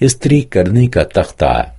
استری کرنے کا تختہ